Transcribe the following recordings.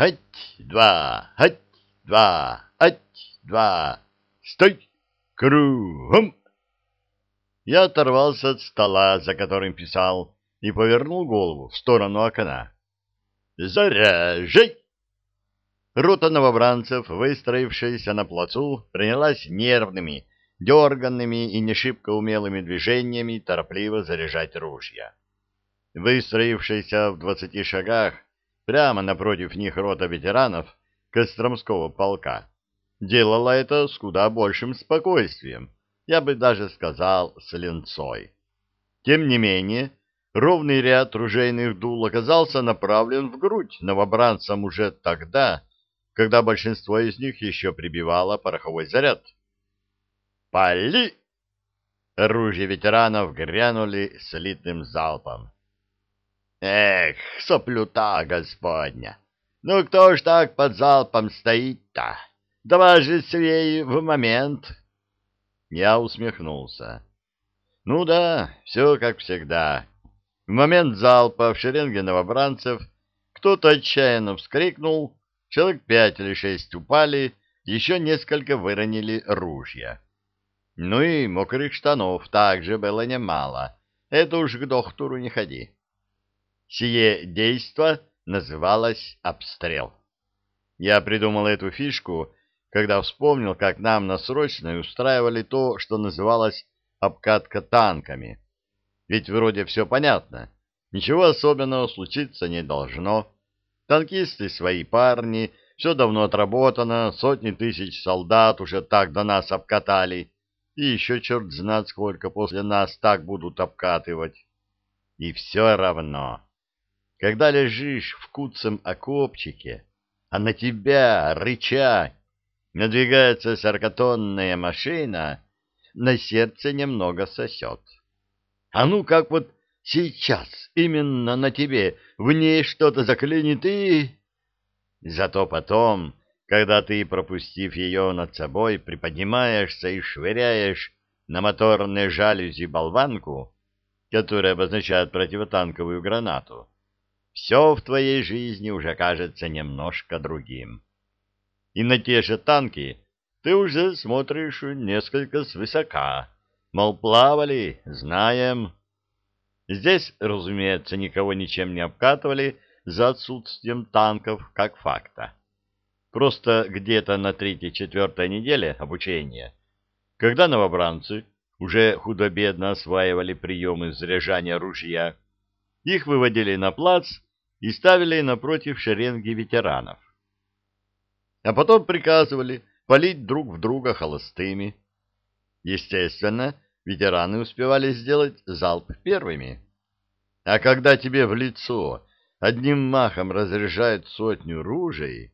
Хать, два, хать, два, хать, два. Стой! Кругом! Я оторвался от стола, за которым писал, и повернул голову в сторону окна. «Заряжай!» Рота новобранцев, выстроившаяся на плацу, принялась нервными, дерганными и не умелыми движениями торопливо заряжать ружья. Выстроившаяся в двадцати шагах, прямо напротив них рота ветеранов Костромского полка, делала это с куда большим спокойствием, я бы даже сказал, с ленцой. Тем не менее, ровный ряд ружейных дул оказался направлен в грудь новобранцам уже тогда, когда большинство из них еще прибивало пороховой заряд. «Пали!» Оружие ветеранов грянули слитным залпом. «Эх, соплюта господня! Ну кто ж так под залпом стоит-то? Давай же свей в момент!» Я усмехнулся. Ну да, все как всегда. В момент залпа в шеренге новобранцев кто-то отчаянно вскрикнул, человек пять или шесть упали, еще несколько выронили ружья. Ну и мокрых штанов также было немало. Это уж к доктору не ходи. Сие действо называлось обстрел. Я придумал эту фишку когда вспомнил, как нам на срочной устраивали то, что называлось обкатка танками. Ведь вроде все понятно, ничего особенного случиться не должно. Танкисты свои парни, все давно отработано, сотни тысяч солдат уже так до нас обкатали, и еще черт знает сколько после нас так будут обкатывать. И все равно, когда лежишь в куцем окопчике, а на тебя, рыча, Надвигается сорокатонная машина, на сердце немного сосет. А ну как вот сейчас именно на тебе в ней что-то заклинит и... Зато потом, когда ты, пропустив ее над собой, приподнимаешься и швыряешь на моторные жалюзи болванку, которая обозначает противотанковую гранату, все в твоей жизни уже кажется немножко другим и на те же танки ты уже смотришь несколько свысока. Мол, плавали, знаем. Здесь, разумеется, никого ничем не обкатывали за отсутствием танков как факта. Просто где-то на третьей-четвертой неделе обучения, когда новобранцы уже худо-бедно осваивали приемы заряжания ружья, их выводили на плац и ставили напротив шеренги ветеранов а потом приказывали палить друг в друга холостыми. Естественно, ветераны успевали сделать залп первыми. А когда тебе в лицо одним махом разряжают сотню ружей,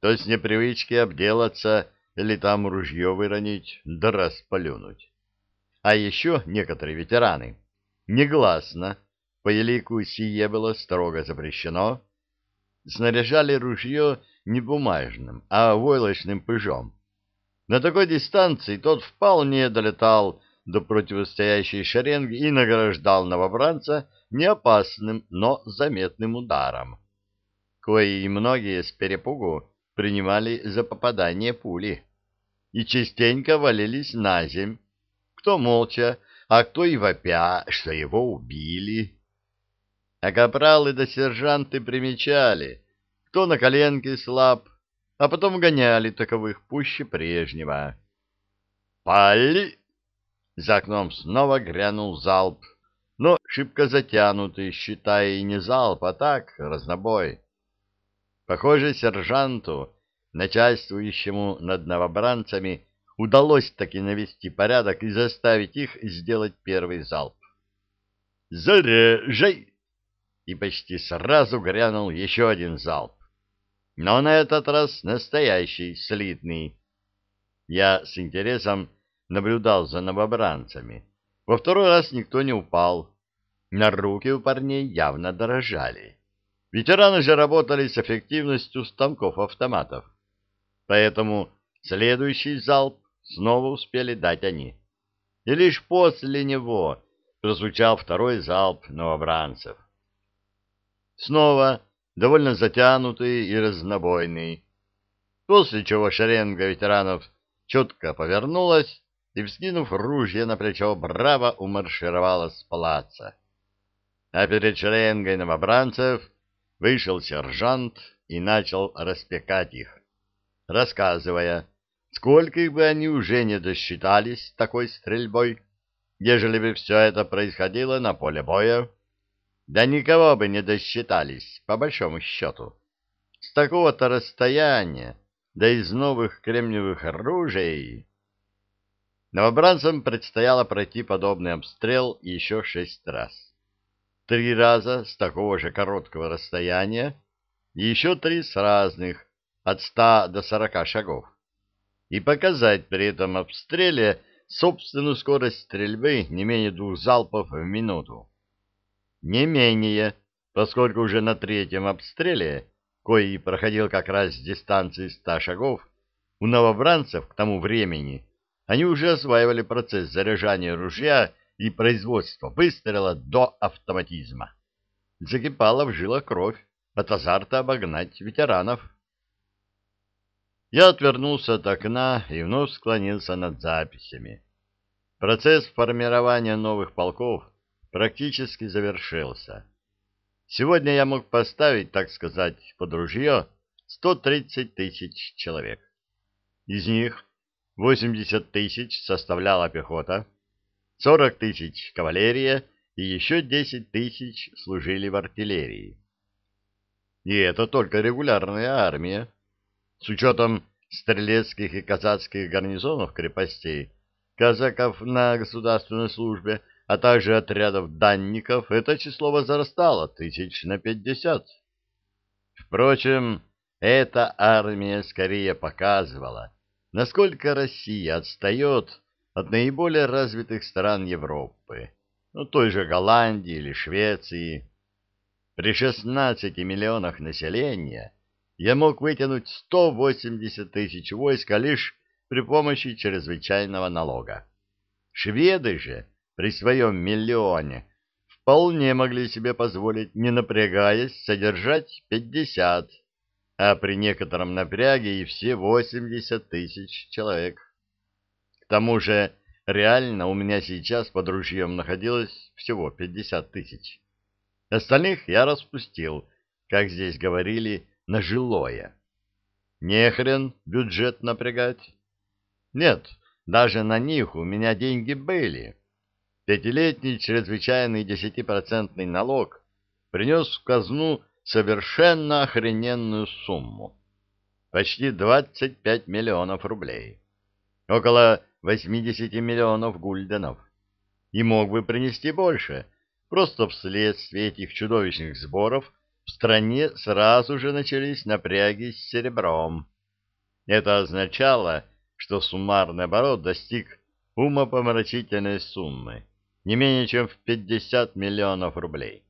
то с непривычки обделаться или там ружье выронить, да расплюнуть. А еще некоторые ветераны негласно, по елику сие было строго запрещено, снаряжали ружье не бумажным, а войлочным пыжом. На такой дистанции тот вполне долетал до противостоящей шеренги и награждал новобранца неопасным, но заметным ударом, кои и многие с перепугу принимали за попадание пули и частенько валились на земь, кто молча, а кто и вопя, что его убили. А капралы да сержанты примечали, кто на коленке слаб, а потом гоняли таковых пуще прежнего. «Пали!» За окном снова грянул залп, но шибко затянутый, считая и не залп, а так, разнобой. Похоже, сержанту, начальствующему над новобранцами, удалось таки навести порядок и заставить их сделать первый залп. «Заряжай!» И почти сразу грянул еще один залп но на этот раз настоящий, слитный. Я с интересом наблюдал за новобранцами. Во второй раз никто не упал. На руки у парней явно дорожали. Ветераны же работали с эффективностью станков-автоматов. Поэтому следующий залп снова успели дать они. И лишь после него прозвучал второй залп новобранцев. Снова довольно затянутый и разнобойный, после чего шеренга ветеранов четко повернулась и, вскинув ружье на плечо, браво умаршировала с палаца. А перед шеренгой новобранцев вышел сержант и начал распекать их, рассказывая, сколько бы они уже не досчитались такой стрельбой, ежели бы все это происходило на поле боя. Да никого бы не досчитались, по большому счету. С такого-то расстояния, да из новых кремниевых оружий... Новобранцам предстояло пройти подобный обстрел еще шесть раз. Три раза с такого же короткого расстояния и еще три с разных, от ста до сорока шагов. И показать при этом обстреле собственную скорость стрельбы не менее двух залпов в минуту. Не менее, поскольку уже на третьем обстреле, кой проходил как раз с дистанции ста шагов, у новобранцев к тому времени они уже осваивали процесс заряжания ружья и производства выстрела до автоматизма. Закипала в жилах кровь от азарта обогнать ветеранов. Я отвернулся от окна и вновь склонился над записями. Процесс формирования новых полков практически завершился. Сегодня я мог поставить, так сказать, под ружье 130 тысяч человек. Из них 80 тысяч составляла пехота, 40 тысяч кавалерия и еще 10 тысяч служили в артиллерии. И это только регулярная армия. С учетом стрелецких и казацких гарнизонов крепостей, казаков на государственной службе, а также отрядов данников, это число возрастало тысяч на пятьдесят. Впрочем, эта армия скорее показывала, насколько Россия отстает от наиболее развитых стран Европы, ну, той же Голландии или Швеции. При 16 миллионах населения я мог вытянуть 180 тысяч войска лишь при помощи чрезвычайного налога. Шведы же при своем миллионе вполне могли себе позволить, не напрягаясь, содержать 50, а при некотором напряге и все 80 тысяч человек. К тому же реально у меня сейчас под ружьем находилось всего 50 тысяч. Остальных я распустил, как здесь говорили, на жилое. Не хрен бюджет напрягать. Нет, даже на них у меня деньги были. Пятилетний чрезвычайный десятипроцентный налог принес в казну совершенно охрененную сумму. Почти 25 миллионов рублей. Около 80 миллионов гульденов. И мог бы принести больше, просто вследствие этих чудовищных сборов в стране сразу же начались напряги с серебром. Это означало, что суммарный оборот достиг умопомрачительной суммы, не менее чем в 50 миллионов рублей.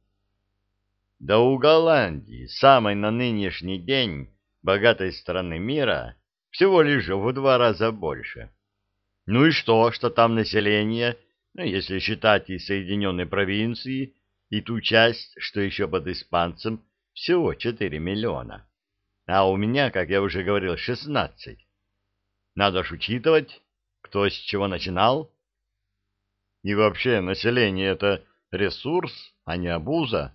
Да у Голландии, самой на нынешний день богатой страны мира, всего лишь в два раза больше. Ну и что, что там население, ну, если считать и Соединенные провинции, и ту часть, что еще под испанцем, всего 4 миллиона. А у меня, как я уже говорил, 16. Надо ж учитывать, кто с чего начинал. И вообще, население — это ресурс, а не обуза.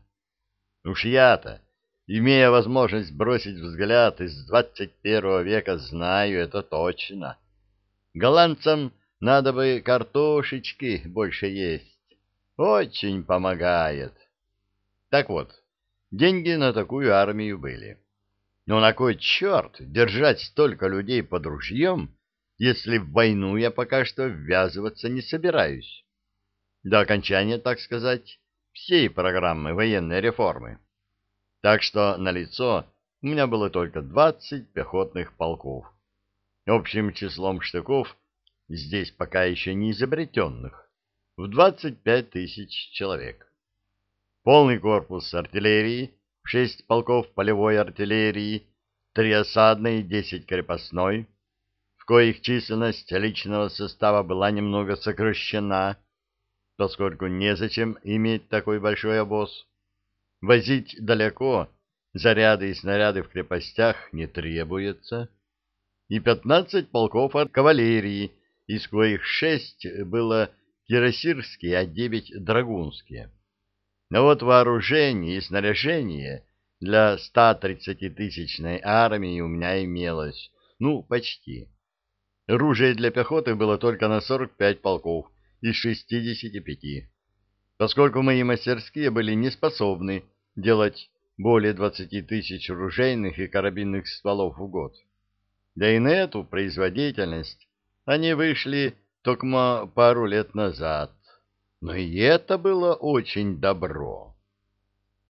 Уж я-то, имея возможность бросить взгляд из 21 века, знаю это точно. Голландцам надо бы картошечки больше есть. Очень помогает. Так вот, Деньги на такую армию были. Но на кой черт держать столько людей под ружьем, если в войну я пока что ввязываться не собираюсь? До окончания, так сказать, всей программы военной реформы. Так что на лицо у меня было только 20 пехотных полков. Общим числом штыков, здесь пока еще не изобретенных, в 25 тысяч человек полный корпус артиллерии, шесть полков полевой артиллерии, три осадной и десять крепостной, в коих численность личного состава была немного сокращена, поскольку незачем иметь такой большой обоз. Возить далеко, заряды и снаряды в крепостях не требуется, и пятнадцать полков от кавалерии, из коих шесть было кирасирские, а девять драгунские. Но вот вооружение и снаряжение для 130-тысячной армии у меня имелось, ну, почти. Оружие для пехоты было только на 45 полков из 65, поскольку мои мастерские были не способны делать более 20 тысяч ружейных и карабинных стволов в год. Да и на эту производительность они вышли только пару лет назад. Но и это было очень добро.